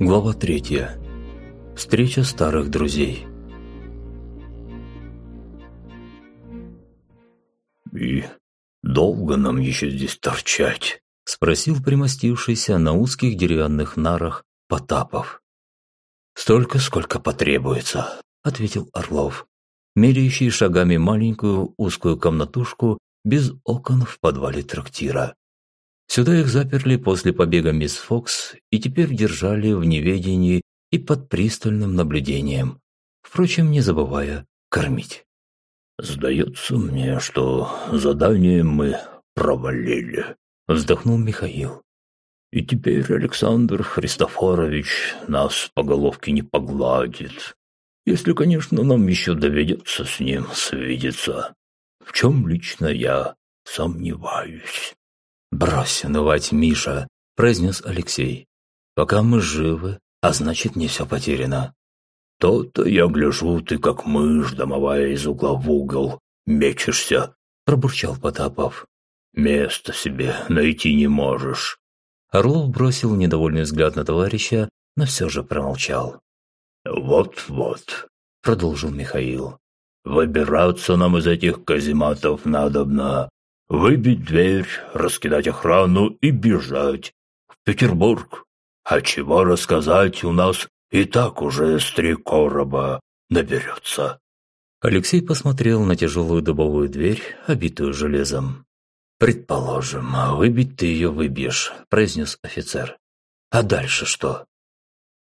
Глава третья. Встреча старых друзей. «И долго нам еще здесь торчать?» – спросил примостившийся на узких деревянных нарах Потапов. «Столько, сколько потребуется», – ответил Орлов, меряющий шагами маленькую узкую комнатушку без окон в подвале трактира. Сюда их заперли после побега мисс Фокс и теперь держали в неведении и под пристальным наблюдением, впрочем, не забывая кормить. «Сдается мне, что задание мы провалили», – вздохнул Михаил. «И теперь Александр Христофорович нас по головке не погладит, если, конечно, нам еще доведется с ним свидеться, в чем лично я сомневаюсь». «Брось унывать, Миша», – произнес Алексей. «Пока мы живы, а значит, не все потеряно». «То-то я гляжу, ты как мышь домовая из угла в угол мечешься», – пробурчал Потапов. «Места себе найти не можешь». Орлов бросил недовольный взгляд на товарища, но все же промолчал. «Вот-вот», – продолжил Михаил. «Выбираться нам из этих казематов надобно, Выбить дверь, раскидать охрану и бежать в Петербург. А чего рассказать, у нас и так уже с три короба наберется. Алексей посмотрел на тяжелую дубовую дверь, обитую железом. «Предположим, выбить ты ее выбьешь», – произнес офицер. «А дальше что?»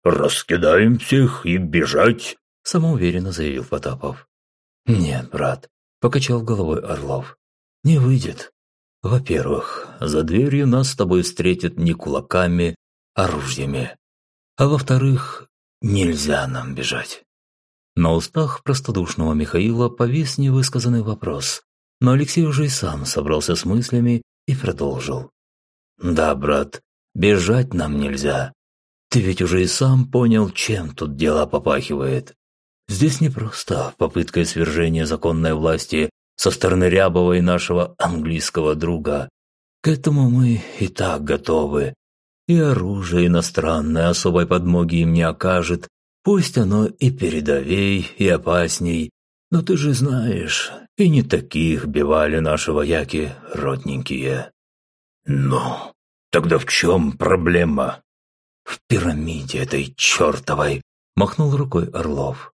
«Раскидаем всех и бежать», – самоуверенно заявил Потапов. «Нет, брат», – покачал головой Орлов. Не выйдет. Во-первых, за дверью нас с тобой встретят не кулаками, а ружьями. А во-вторых, нельзя нам бежать. На устах простодушного Михаила повис невысказанный вопрос, но Алексей уже и сам собрался с мыслями и продолжил. «Да, брат, бежать нам нельзя. Ты ведь уже и сам понял, чем тут дело попахивает. Здесь не просто попытка свержения законной власти со стороны Рябова и нашего английского друга. К этому мы и так готовы. И оружие иностранное особой подмоги им не окажет, пусть оно и передовей, и опасней. Но ты же знаешь, и не таких бивали наши вояки родненькие. Ну, тогда в чем проблема? В пирамиде этой чертовой, махнул рукой Орлов.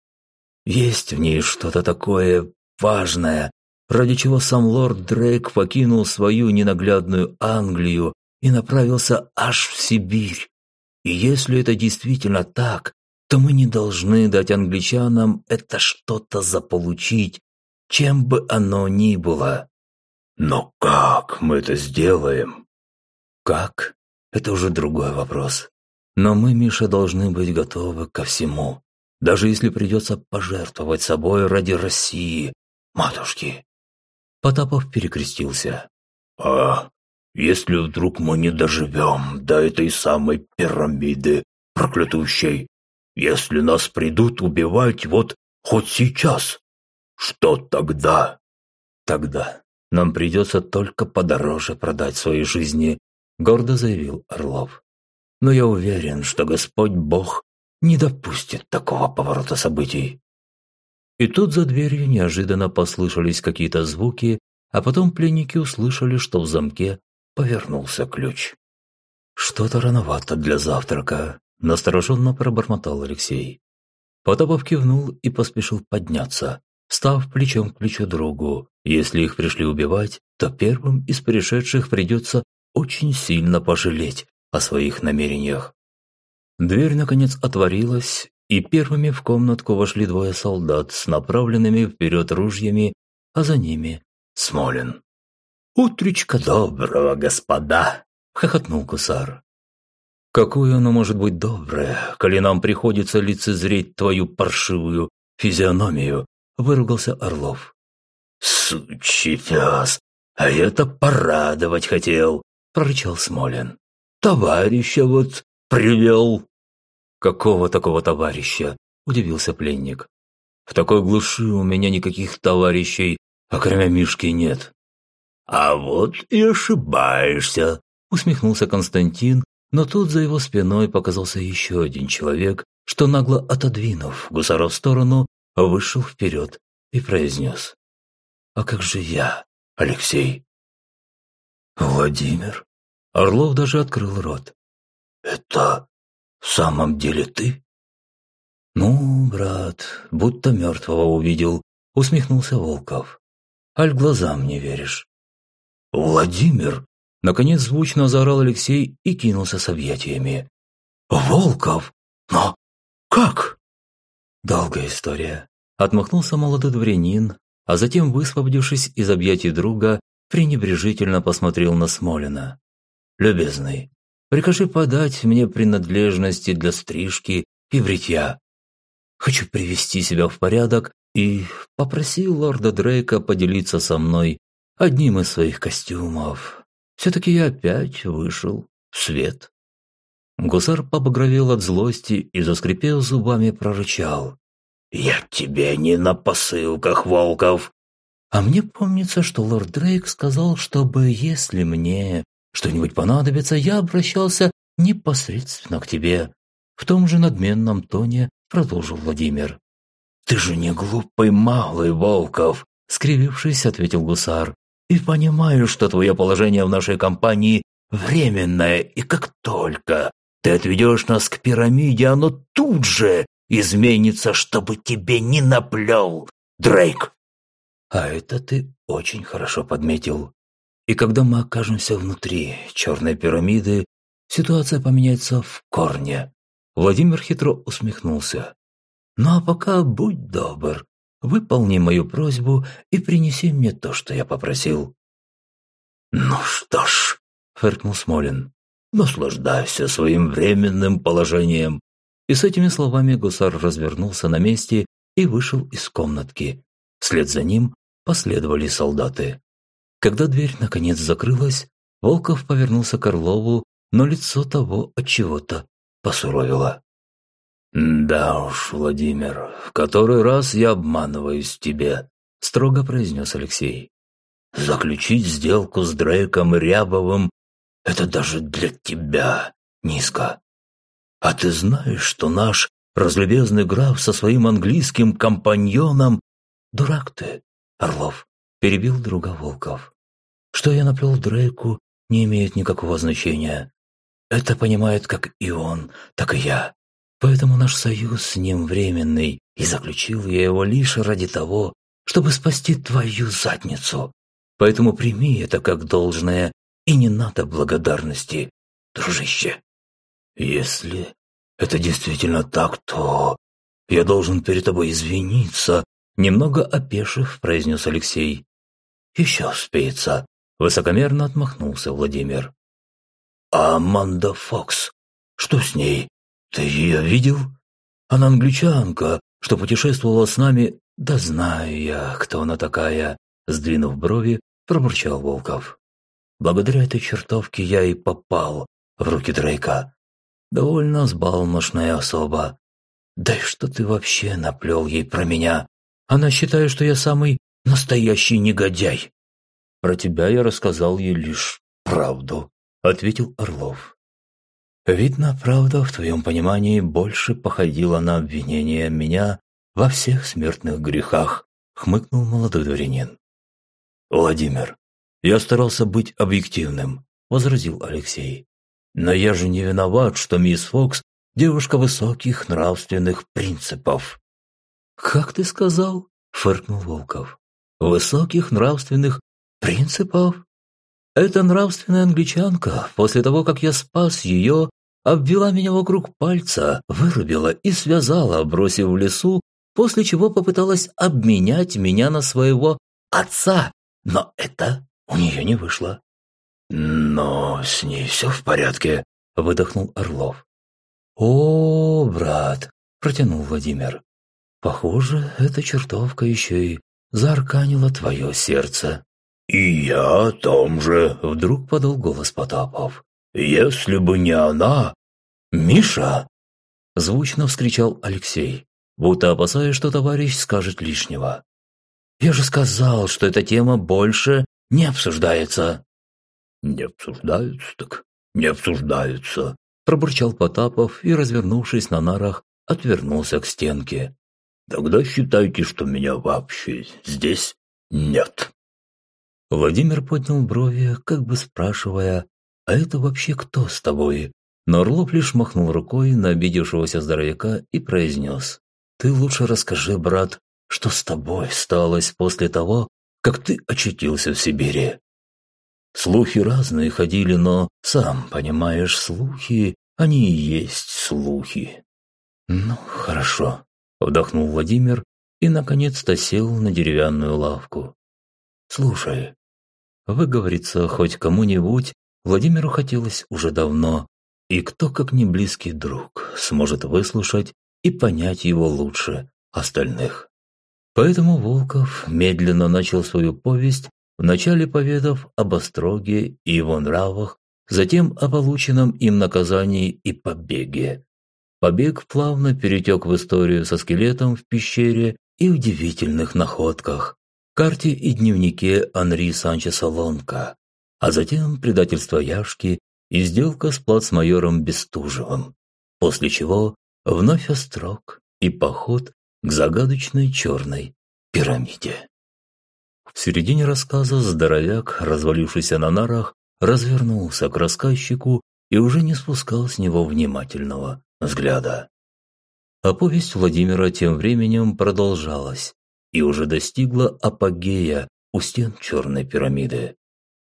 Есть в ней что-то такое важное, ради чего сам лорд Дрейк покинул свою ненаглядную Англию и направился аж в Сибирь. И если это действительно так, то мы не должны дать англичанам это что-то заполучить, чем бы оно ни было. Но как мы это сделаем? Как? Это уже другой вопрос. Но мы, Миша, должны быть готовы ко всему. Даже если придется пожертвовать собой ради России, матушки. Потапов перекрестился. «А если вдруг мы не доживем до этой самой пирамиды проклятущей, если нас придут убивать вот хоть сейчас, что тогда?» «Тогда нам придется только подороже продать свои жизни», – гордо заявил Орлов. «Но я уверен, что Господь Бог не допустит такого поворота событий. И тут за дверью неожиданно послышались какие-то звуки, а потом пленники услышали, что в замке повернулся ключ. «Что-то рановато для завтрака», – настороженно пробормотал Алексей. Потапов кивнул и поспешил подняться, став плечом к плечу другу. Если их пришли убивать, то первым из пришедших придется очень сильно пожалеть о своих намерениях. Дверь, наконец, отворилась, и первыми в комнатку вошли двое солдат с направленными вперед ружьями, а за ними Смолин. «Утречка доброго, господа!» – хохотнул гусар. «Какое оно может быть доброе, коли нам приходится лицезреть твою паршивую физиономию?» – выругался Орлов. «Сучий пес, а я-то порадовать хотел!» – прорычал Смолин. «Товарища вот привел!» «Какого такого товарища?» – удивился пленник. «В такой глуши у меня никаких товарищей, окромя Мишки, нет». «А вот и ошибаешься», – усмехнулся Константин, Но тут за его спиной показался еще один человек, что нагло отодвинув гусара в сторону, вышел вперед и произнес. «А как же я, Алексей?» «Владимир?» Орлов даже открыл рот. «Это в самом деле ты?» «Ну, брат, будто мертвого увидел», — усмехнулся Волков. «Аль глазам не веришь». «Владимир!» — наконец звучно заорал Алексей и кинулся с объятиями. «Волков! Но как?» «Долгая история», — отмахнулся молодой дворянин, а затем, высвободившись из объятий друга, пренебрежительно посмотрел на Смолина. «Любезный, прикажи подать мне принадлежности для стрижки и бритья. Хочу привести себя в порядок и попросил лорда Дрейка поделиться со мной одним из своих костюмов. Все-таки я опять вышел в свет. Гусар побагровел от злости и, заскрипел зубами, прорычал. «Я тебе не на посылках, Волков!» А мне помнится, что лорд Дрейк сказал, чтобы, если мне что-нибудь понадобится, я обращался непосредственно к тебе. В том же надменном тоне продолжил Владимир. «Ты же не глупый малый, Волков!» – скривившись, ответил гусар. «И понимаю, что твое положение в нашей компании временное, и как только ты отведешь нас к пирамиде, оно тут же изменится, чтобы тебе не наплел, Дрейк!» «А это ты очень хорошо подметил. И когда мы окажемся внутри черной пирамиды, ситуация поменяется в корне. Владимир хитро усмехнулся. «Ну а пока будь добр, выполни мою просьбу и принеси мне то, что я попросил». «Ну что ж», — фыркнул Смолин, — «наслаждайся своим временным положением». И с этими словами гусар развернулся на месте и вышел из комнатки. Вслед за ним последовали солдаты. Когда дверь наконец закрылась, Волков повернулся к Орлову, но лицо того от чего-то посуровила. «Да уж, Владимир, в который раз я обманываюсь тебе», – строго произнес Алексей. «Заключить сделку с Дрейком Рябовым – это даже для тебя низко. А ты знаешь, что наш разлюбезный граф со своим английским компаньоном – дурак ты, Орлов», – перебил друга Волков. «Что я наплел Дрейку, не имеет никакого значения. Это понимает как и он, так и я. Поэтому наш союз с ним временный, и заключил я его лишь ради того, чтобы спасти твою задницу. Поэтому прими это как должное, и не надо благодарности, дружище. Если это действительно так, то я должен перед тобой извиниться, немного опешив, произнес Алексей. Еще успеется, высокомерно отмахнулся Владимир. «А Аманда Фокс? Что с ней? Ты ее видел? Она англичанка, что путешествовала с нами. Да знаю я, кто она такая», – сдвинув брови, пробурчал Волков. «Благодаря этой чертовке я и попал в руки Дрейка. Довольно сбалмошная особа. Да и что ты вообще наплел ей про меня? Она считает, что я самый настоящий негодяй. Про тебя я рассказал ей лишь правду. – ответил Орлов. «Видно, правда в твоем понимании больше походила на обвинение меня во всех смертных грехах», – хмыкнул молодой дворянин. «Владимир, я старался быть объективным», – возразил Алексей. «Но я же не виноват, что мисс Фокс – девушка высоких нравственных принципов». «Как ты сказал?» – фыркнул Волков. «Высоких нравственных принципов?» Эта нравственная англичанка, после того, как я спас ее, обвела меня вокруг пальца, вырубила и связала, бросив в лесу, после чего попыталась обменять меня на своего отца. Но это у нее не вышло. «Но с ней все в порядке», – выдохнул Орлов. «О, брат», – протянул Владимир. «Похоже, эта чертовка еще и заарканила твое сердце». «И я о том же», — вдруг подал голос Потапов. «Если бы не она...» «Миша!» — звучно вскричал Алексей, будто опасаясь, что товарищ скажет лишнего. «Я же сказал, что эта тема больше не обсуждается». «Не обсуждается, так не обсуждается», пробурчал Потапов и, развернувшись на нарах, отвернулся к стенке. «Тогда считайте, что меня вообще здесь нет». Владимир поднял брови, как бы спрашивая, «А это вообще кто с тобой?» Но Орлов лишь махнул рукой на обидевшегося здоровяка и произнес, «Ты лучше расскажи, брат, что с тобой сталось после того, как ты очутился в Сибири?» Слухи разные ходили, но, сам понимаешь, слухи, они и есть слухи. Ну, хорошо, вдохнул Владимир и, наконец-то, сел на деревянную лавку. Слушай, выговориться хоть кому-нибудь Владимиру хотелось уже давно, и кто, как не близкий друг, сможет выслушать и понять его лучше остальных. Поэтому Волков медленно начал свою повесть вначале поведав об Остроге и его нравах, затем о полученном им наказании и побеге. Побег плавно перетек в историю со скелетом в пещере и удивительных находках, карте и дневнике Анри Санчеса Лонка, а затем предательство Яшки и сделка с плацмайором Бестужевым, после чего вновь Острог и поход к загадочной черной пирамиде. В середине рассказа здоровяк, развалившийся на нарах, развернулся к рассказчику и уже не спускал с него внимательного взгляда. А повесть Владимира тем временем продолжалась и уже достигла апогея у стен Черной пирамиды.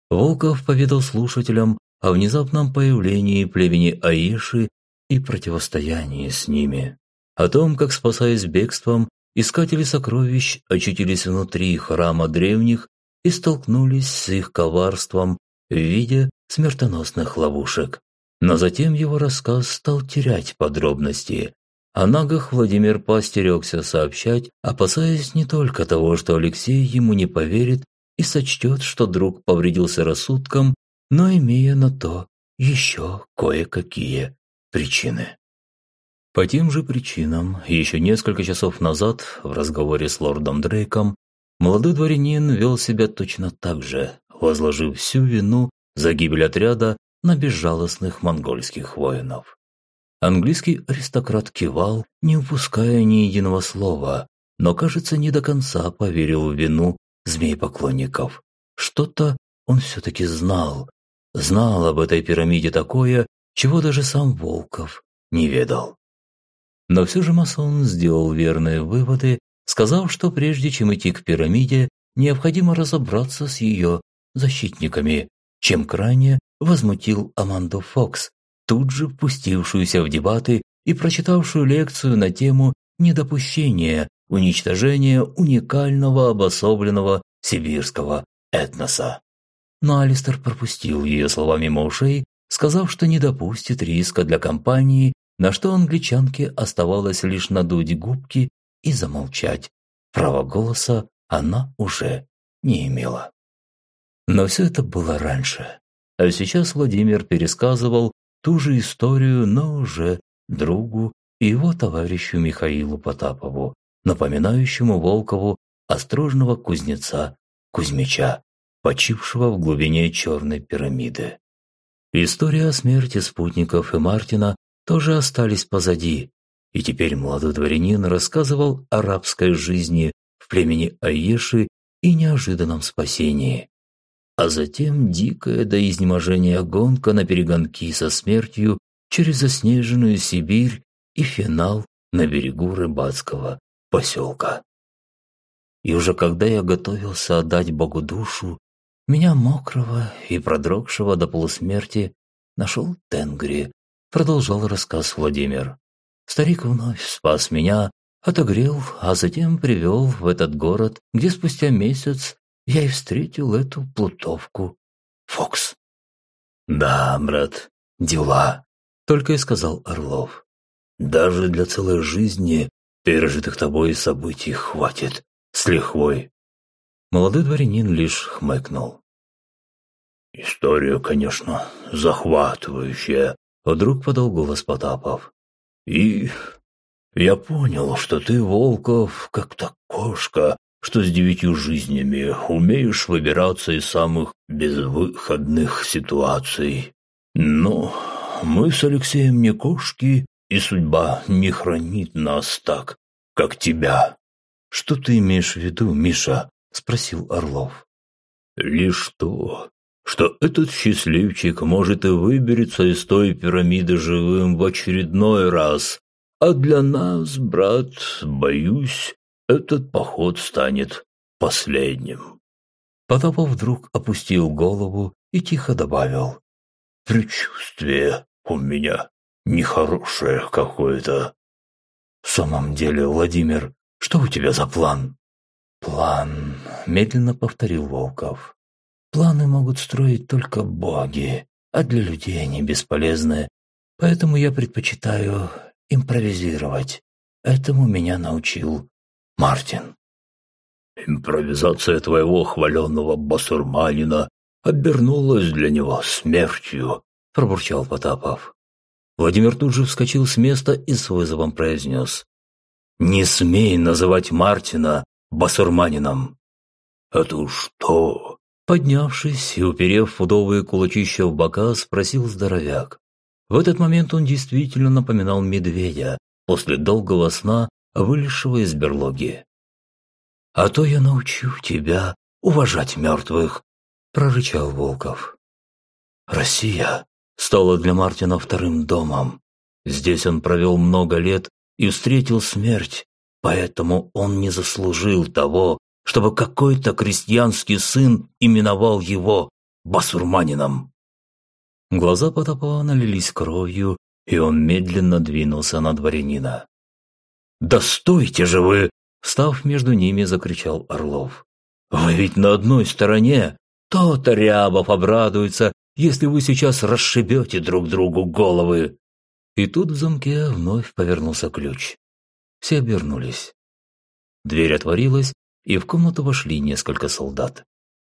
Волков поведал слушателям о внезапном появлении племени Аиши и противостоянии с ними, о том, как, спасаясь бегством, Искатели сокровищ очутились внутри храма древних и столкнулись с их коварством в виде смертоносных ловушек. Но затем его рассказ стал терять подробности. О нагах Владимир поостерегся сообщать, опасаясь не только того, что Алексей ему не поверит и сочтет, что друг повредился рассудком, но имея на то еще кое-какие причины. По тем же причинам, еще несколько часов назад, в разговоре с лордом Дрейком, молодой дворянин вел себя точно так же, возложив всю вину за гибель отряда на безжалостных монгольских воинов. Английский аристократ кивал, не упуская ни единого слова, но, кажется, не до конца поверил в вину змей-поклонников. Что-то он все-таки знал. Знал об этой пирамиде такое, чего даже сам Волков не ведал. Но все же масон сделал верные выводы, сказав, что прежде чем идти к пирамиде, необходимо разобраться с ее защитниками, чем крайне возмутил Аманду Фокс, тут же пустившуюся в дебаты и прочитавшую лекцию на тему недопущения уничтожения уникального обособленного сибирского этноса. Но Алистер пропустил ее слова мимо ушей, сказав, что не допустит риска для компании на что англичанке оставалось лишь надуть губки и замолчать. Право голоса она уже не имела. Но все это было раньше. А сейчас Владимир пересказывал ту же историю, но уже другу и его товарищу Михаилу Потапову, напоминающему Волкову острожного кузнеца Кузьмича, почившего в глубине черной пирамиды. История о смерти спутников и Мартина тоже остались позади, и теперь молодой дворянин рассказывал о рабской жизни в племени Аеши и неожиданном спасении. А затем дикая до изнеможения гонка на перегонки со смертью через заснеженную Сибирь и финал на берегу рыбацкого поселка. И уже когда я готовился отдать Богу душу, меня мокрого и продрогшего до полусмерти нашел Тенгри продолжал рассказ Владимир. Старик вновь спас меня, отогрел, а затем привел в этот город, где спустя месяц я и встретил эту плутовку. Фокс. «Да, брат, дела», — только и сказал Орлов. «Даже для целой жизни пережитых тобой событий хватит с лихвой». Молодой дворянин лишь хмыкнул. «История, конечно, захватывающая, Вдруг подал голос Потапов. «И я понял, что ты, Волков, как-то кошка, что с девятью жизнями умеешь выбираться из самых безвыходных ситуаций. Ну, мы с Алексеем не кошки, и судьба не хранит нас так, как тебя». «Что ты имеешь в виду, Миша?» – спросил Орлов. «Лишь то, что этот счастливчик может и выберется из той пирамиды живым в очередной раз, а для нас, брат, боюсь, этот поход станет последним». Потапов вдруг опустил голову и тихо добавил. «Предчувствие у меня нехорошее какое-то». «В самом деле, Владимир, что у тебя за план?» «План», – медленно повторил Волков. «Планы могут строить только боги, а для людей они бесполезны, поэтому я предпочитаю импровизировать. Этому меня научил Мартин». «Импровизация твоего хваленного басурманина обернулась для него смертью», – пробурчал Потапов. Владимир тут же вскочил с места и с вызовом произнес. «Не смей называть Мартина басурманином!» «Это что?» Поднявшись и уперев фудовые кулачища в бока, спросил здоровяк. В этот момент он действительно напоминал медведя после долгого сна, вылезшего из берлоги. «А то я научу тебя уважать мертвых», – прорычал Волков. Россия стала для Мартина вторым домом. Здесь он провел много лет и встретил смерть, поэтому он не заслужил того, чтобы какой-то крестьянский сын именовал его басурманином. Глаза Потапова налились кровью, и он медленно двинулся на дворянина. «Да стойте же вы!» – встав между ними, закричал Орлов. «Вы ведь на одной стороне! То-то Рябов обрадуется, если вы сейчас расшибете друг другу головы!» И тут в замке вновь повернулся ключ. Все обернулись. Дверь отворилась, и в комнату вошли несколько солдат.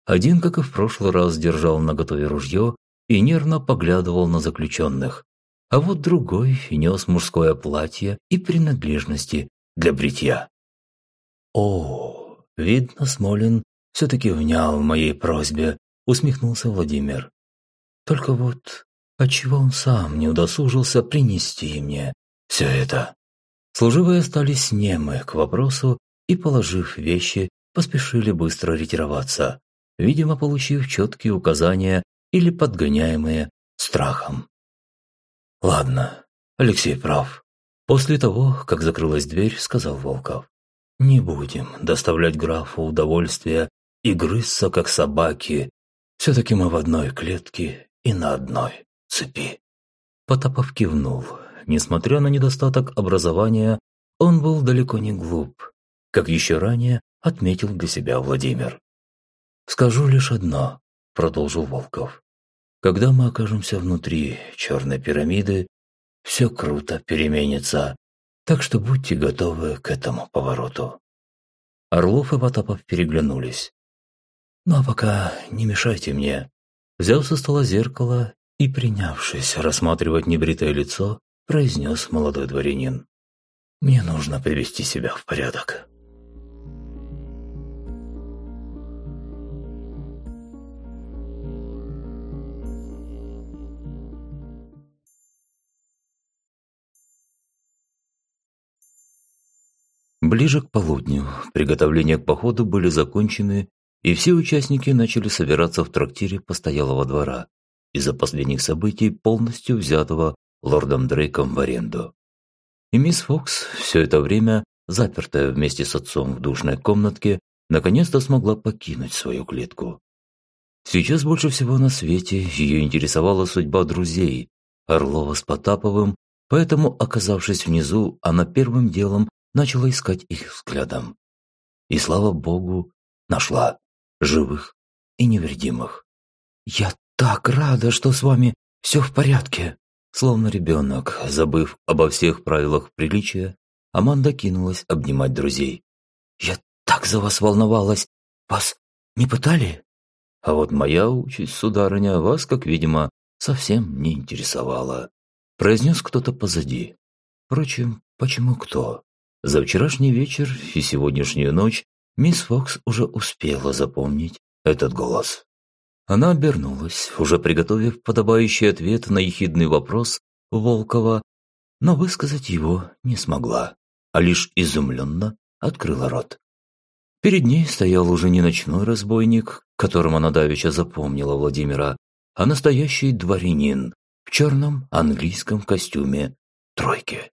Один, как и в прошлый раз, держал наготове ружье и нервно поглядывал на заключенных, а вот другой нес мужское платье и принадлежности для бритья. «О, видно, Смолин все-таки внял моей просьбе», – усмехнулся Владимир. «Только вот отчего он сам не удосужился принести мне все это?» Служивые остались немы к вопросу и, положив вещи, поспешили быстро ретироваться, видимо, получив четкие указания или подгоняемые страхом. «Ладно, Алексей прав. После того, как закрылась дверь, сказал Волков. Не будем доставлять графу удовольствие и грызться, как собаки. Все-таки мы в одной клетке и на одной цепи». Потапов кивнул. Несмотря на недостаток образования, он был далеко не глуп, как еще ранее отметил для себя Владимир. «Скажу лишь одно», – продолжил Волков. «Когда мы окажемся внутри черной пирамиды, все круто переменится, так что будьте готовы к этому повороту». Орлов и Потапов переглянулись. «Ну а пока не мешайте мне». Взял со стола зеркало и, принявшись рассматривать небритое лицо, произнес молодой дворянин. «Мне нужно привести себя в порядок». Ближе к полудню приготовления к походу были закончены, и все участники начали собираться в трактире постоялого двора из-за последних событий, полностью взятого лордом Дрейком в аренду. И мисс Фокс, все это время, запертая вместе с отцом в душной комнатке, наконец-то смогла покинуть свою клетку. Сейчас больше всего на свете ее интересовала судьба друзей, Орлова с Потаповым, поэтому, оказавшись внизу, она первым делом начала искать их взглядом. И, слава богу, нашла живых и невредимых. «Я так рада, что с вами все в порядке!» Словно ребенок, забыв обо всех правилах приличия, Аманда кинулась обнимать друзей. «Я так за вас волновалась! Вас не пытали?» «А вот моя участь, сударыня, вас, как видимо, совсем не интересовала», произнес кто-то позади. Впрочем, почему кто? За вчерашний вечер и сегодняшнюю ночь мисс Фокс уже успела запомнить этот голос. Она обернулась, уже приготовив подобающий ответ на ехидный вопрос Волкова, но высказать его не смогла, а лишь изумленно открыла рот. Перед ней стоял уже не ночной разбойник, которым она давеча запомнила Владимира, а настоящий дворянин в черном английском костюме тройки.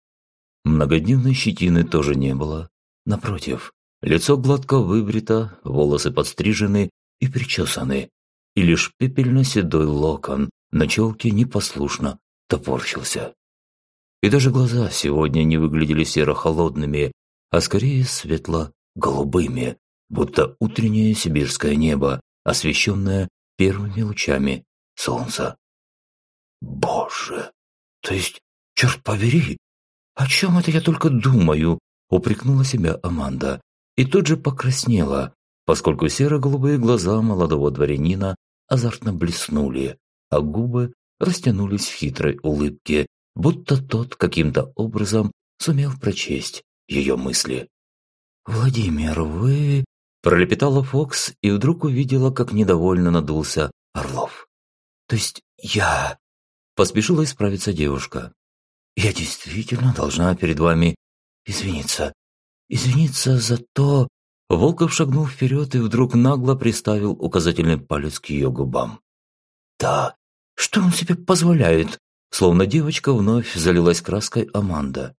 Многодневной щетины тоже не было. Напротив, лицо гладко выбрито, волосы подстрижены и причесаны, и лишь пепельно-седой локон на челке непослушно топорщился. И даже глаза сегодня не выглядели серо-холодными, а скорее светло-голубыми, будто утреннее сибирское небо, освещенное первыми лучами солнца. «Боже! То есть, черт побери, о чем это я только думаю?» – упрекнула себя Аманда. И тут же покраснела, поскольку серо-голубые глаза молодого дворянина азартно блеснули, а губы растянулись в хитрой улыбке, будто тот каким-то образом сумел прочесть ее мысли. «Владимир, вы...» – пролепетала Фокс и вдруг увидела, как недовольно надулся Орлов. «То есть я...» – поспешила исправиться девушка. «Я действительно должна перед вами извиниться. Извиниться за то...» Волков шагнул вперед и вдруг нагло приставил указательный палец к ее губам. «Да, что он себе позволяет?» Словно девочка вновь залилась краской Аманда.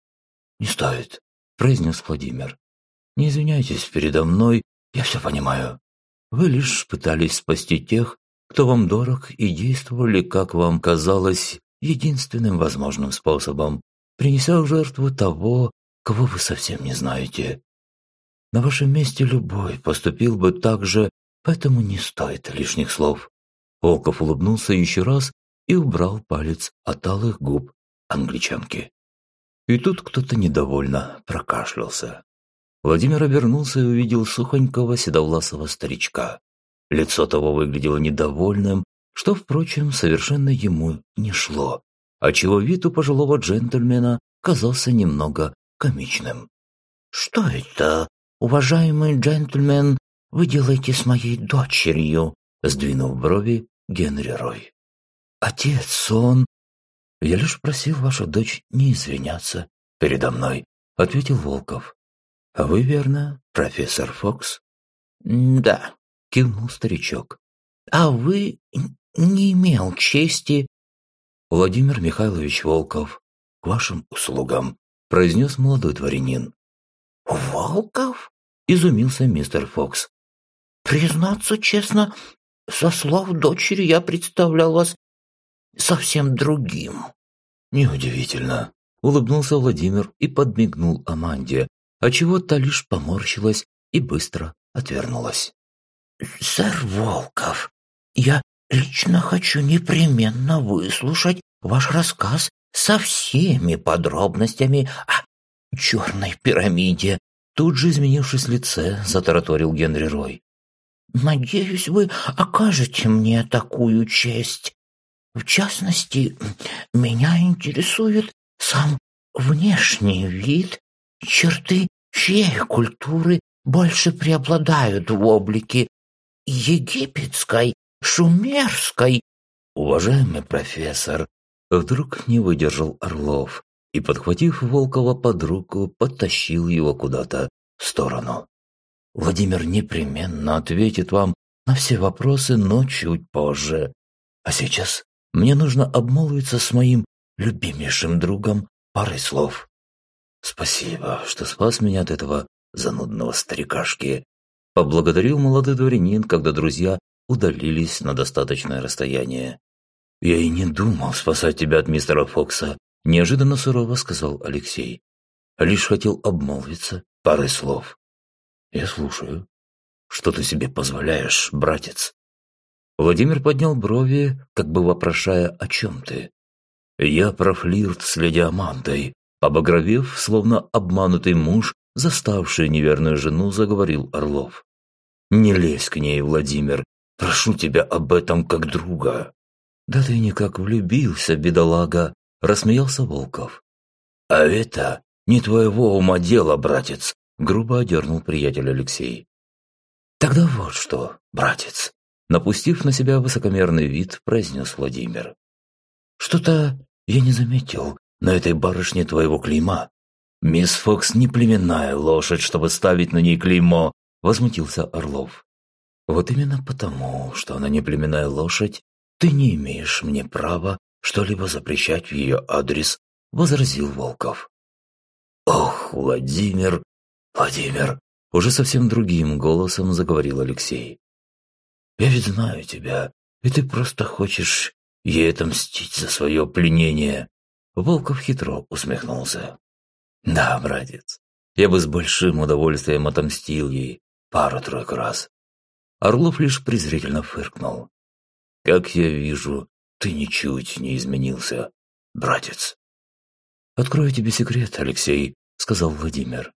«Не стоит», – произнес Владимир. «Не извиняйтесь передо мной, я все понимаю. Вы лишь пытались спасти тех, кто вам дорог, и действовали, как вам казалось, единственным возможным способом, принеся в жертву того, кого вы совсем не знаете. На вашем месте любой поступил бы так же, поэтому не стоит лишних слов». Волков улыбнулся еще раз и убрал палец от алых губ англичанки. И тут кто-то недовольно прокашлялся. Владимир обернулся и увидел сухонького седовласого старичка. Лицо того выглядело недовольным, что, впрочем, совершенно ему не шло, отчего вид у пожилого джентльмена казался немного комичным. «Что это, уважаемый джентльмен, вы делаете с моей дочерью?» сдвинув брови Генри Рой. «Отец, он...» «Я лишь просил вашу дочь не извиняться передо мной», — ответил Волков. «А вы, верно, профессор Фокс?» «Да», — кивнул старичок. «А вы не имел чести...» «Владимир Михайлович Волков, к вашим услугам», — произнес молодой дворянин. «Волков?» — изумился мистер Фокс. «Признаться честно, со слов дочери я представлял вас совсем другим». «Неудивительно», – улыбнулся Владимир и подмигнул Аманде, отчего та лишь поморщилась и быстро отвернулась. «Сэр Волков, я лично хочу непременно выслушать ваш рассказ со всеми подробностями о черной пирамиде», тут же изменившись лице, затараторил Генри Рой. «Надеюсь, вы окажете мне такую честь». В частности, меня интересует сам внешний вид, черты чьей культуры больше преобладают в облике египетской, шумерской. Уважаемый профессор, вдруг не выдержал Орлов и, подхватив Волкова под руку, подтащил его куда-то в сторону. Владимир непременно ответит вам на все вопросы, но чуть позже. А сейчас мне нужно обмолвиться с моим любимейшим другом парой слов. Спасибо, что спас меня от этого занудного старикашки. Поблагодарил молодой дворянин, когда друзья удалились на достаточное расстояние. «Я и не думал спасать тебя от мистера Фокса», – неожиданно сурово сказал Алексей. «Лишь хотел обмолвиться парой слов». «Я слушаю. Что ты себе позволяешь, братец?» Владимир поднял брови, как бы вопрошая, о чем ты. «Я про флирт с леди Амандой», обогровев, словно обманутый муж, заставший неверную жену, заговорил Орлов. «Не лезь к ней, Владимир, прошу тебя об этом как друга». «Да ты никак влюбился, бедолага», – рассмеялся Волков. «А это не твоего ума дело, братец», – грубо одернул приятель Алексей. «Тогда вот что, братец, Напустив на себя высокомерный вид, произнес Владимир. «Что-то я не заметил на этой барышне твоего клейма. Мисс Фокс не племенная лошадь, чтобы ставить на ней клеймо», – возмутился Орлов. «Вот именно потому, что она не племенная лошадь, ты не имеешь мне права что-либо запрещать в ее адрес», – возразил Волков. «Ох, Владимир, Владимир!» – уже совсем другим голосом заговорил Алексей. «Я ведь знаю тебя, и ты просто хочешь ей отомстить за свое пленение». Волков хитро усмехнулся. «Да, братец, я бы с большим удовольствием отомстил ей пару-тройку раз». Орлов лишь презрительно фыркнул. «Как я вижу, ты ничуть не изменился, братец». «Открою тебе секрет, Алексей», — сказал Владимир.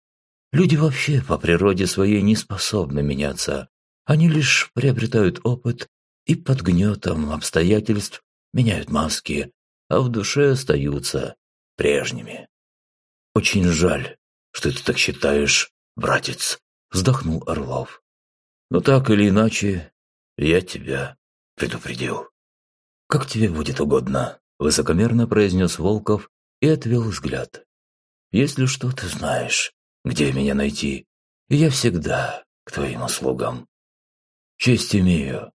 «Люди вообще по природе своей не способны меняться. Они лишь приобретают опыт и под гнетом обстоятельств меняют маски, а в душе остаются прежними. «Очень жаль, что ты так считаешь, братец», – вздохнул Орлов. «Но так или иначе, я тебя предупредил». «Как тебе будет угодно», – высокомерно произнес Волков и отвел взгляд. «Если что, ты знаешь, где меня найти, я всегда к твоим услугам». «Честь имею».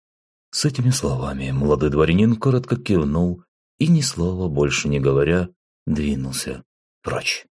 С этими словами молодой дворянин коротко кивнул и, ни слова больше не говоря, двинулся прочь.